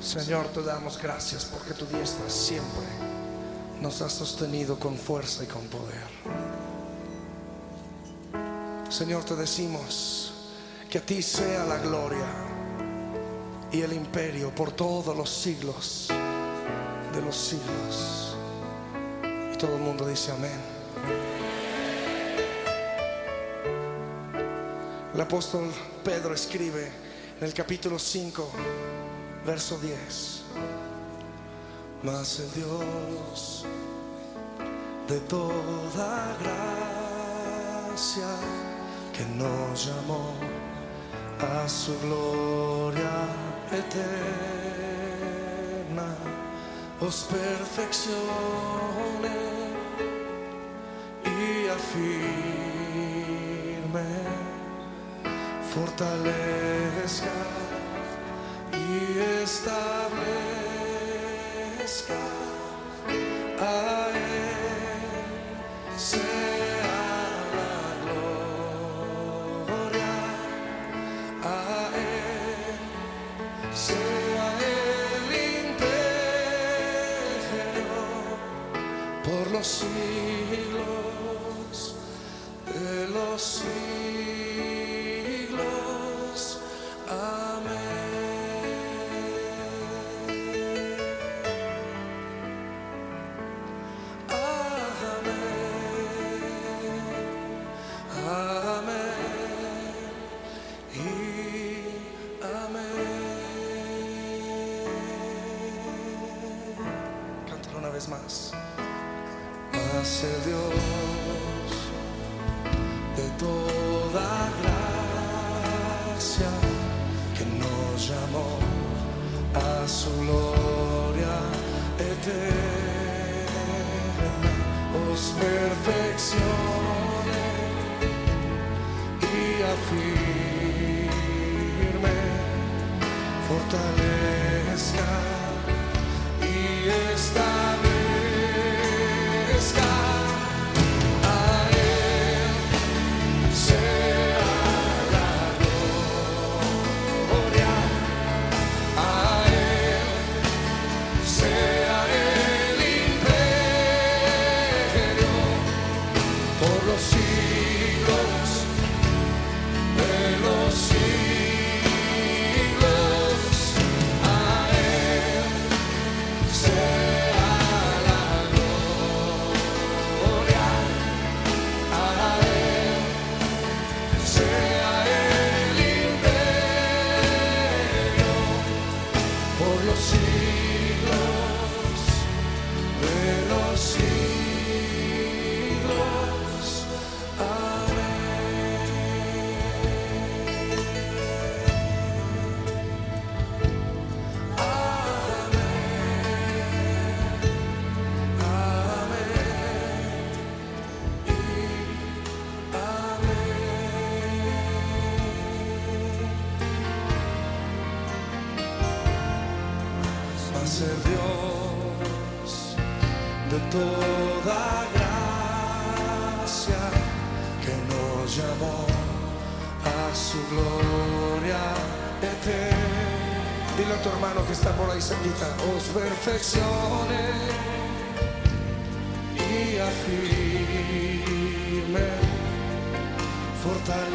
Señor, te damos gracias porque tu diestra siempre nos ha sostenido con fuerza y con poder. Señor, te decimos que a ti sea la gloria y el imperio por todos los siglos de los siglos. Y todo el mundo dice amén. El apóstol Pedro escribe en el capítulo 5, verso 10. Mas el Dios de toda gracia que nos llamó a su gloria eterna, os perfeccione y afirme, fortalezca y establezca. A Él sea la gloria. A Él sea el imperio por los siglos vez más. Mas el Dios de toda gracia que nos llamó a su gloria eterna os perfeccione y afirme, por los siglos de los siglos El Dios de toda gracia que nos llamó a su gloria eterna. Dile a tu hermano que está por ahí cerquita, os perfeccione y afirme, fortalezca